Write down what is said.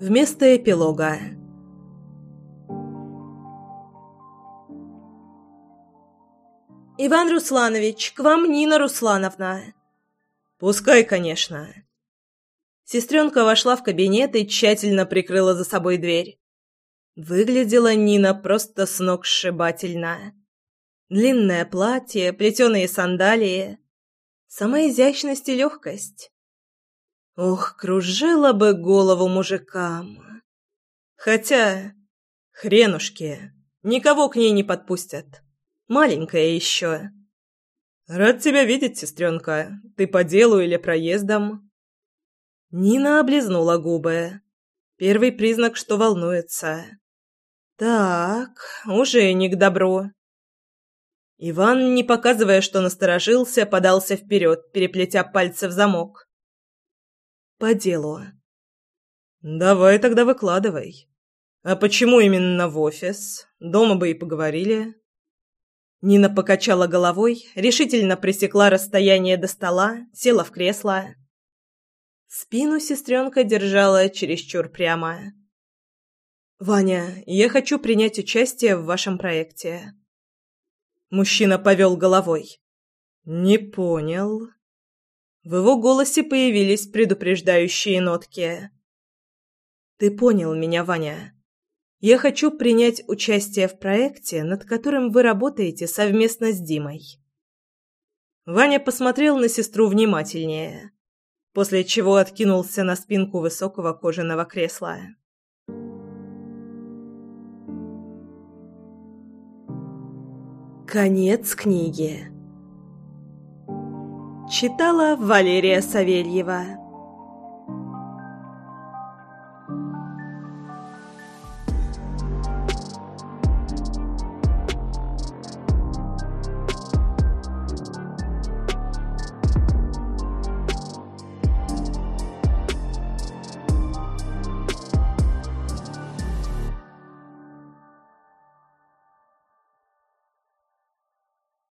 Вместо эпилога. «Иван Русланович, к вам Нина Руслановна!» «Пускай, конечно!» Сестренка вошла в кабинет и тщательно прикрыла за собой дверь. Выглядела Нина просто с ног сшибательно. Длинное платье, плетеные сандалии. Сама изящность и легкость. Ох, кружила бы голову мужикам. Хотя, хренушки, никого к ней не подпустят. Маленькая еще. Рад тебя видеть, сестренка. Ты по делу или проездом? Нина облизнула губы. Первый признак, что волнуется. Так, уже не к добру. Иван, не показывая, что насторожился, подался вперед, переплетя пальцы в замок. По делу. Давай тогда выкладывай. А почему именно в офис? Дома бы и поговорили. Нина покачала головой, решительно пресекла расстояние до стола, села в кресло. Спину сестренка держала чересчур прямо. «Ваня, я хочу принять участие в вашем проекте». Мужчина повел головой. «Не понял». В его голосе появились предупреждающие нотки. «Ты понял меня, Ваня. Я хочу принять участие в проекте, над которым вы работаете совместно с Димой. Ваня посмотрел на сестру внимательнее, после чего откинулся на спинку высокого кожаного кресла. Конец книги. Читала Валерия Савельева.